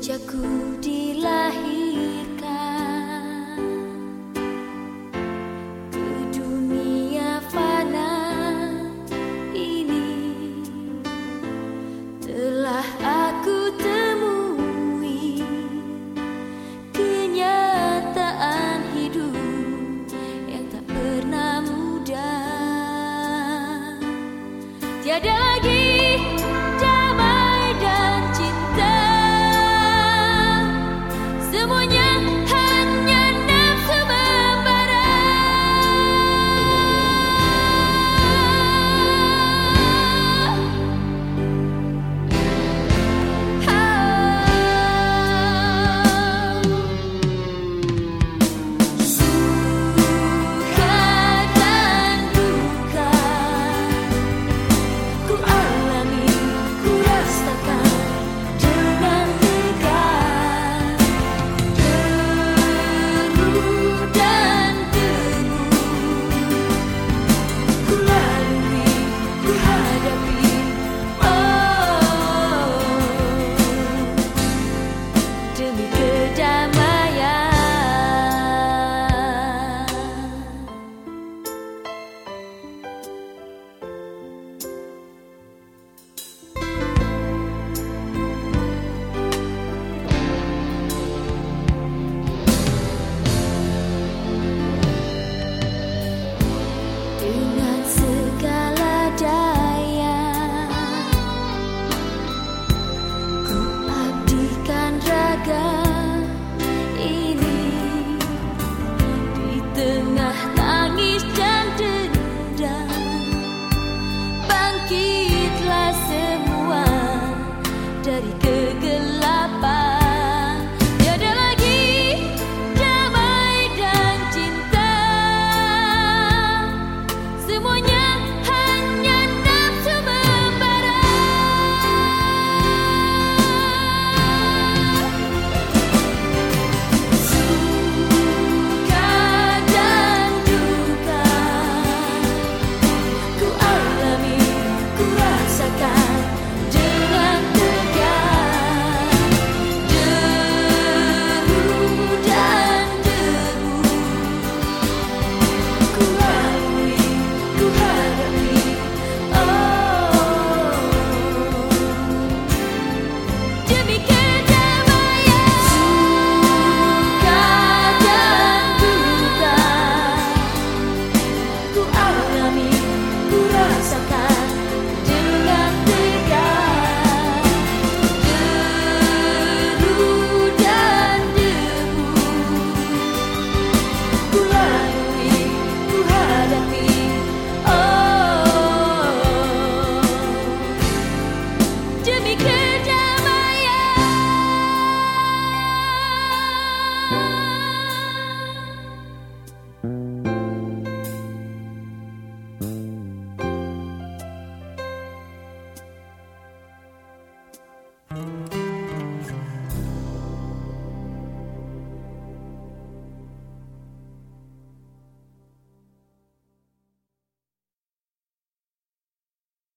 Jagku dilahirkan Ke dunia fana ini. Telah aku temui Kenyataan hidup Yang tak pernah mudah. Tiada lagi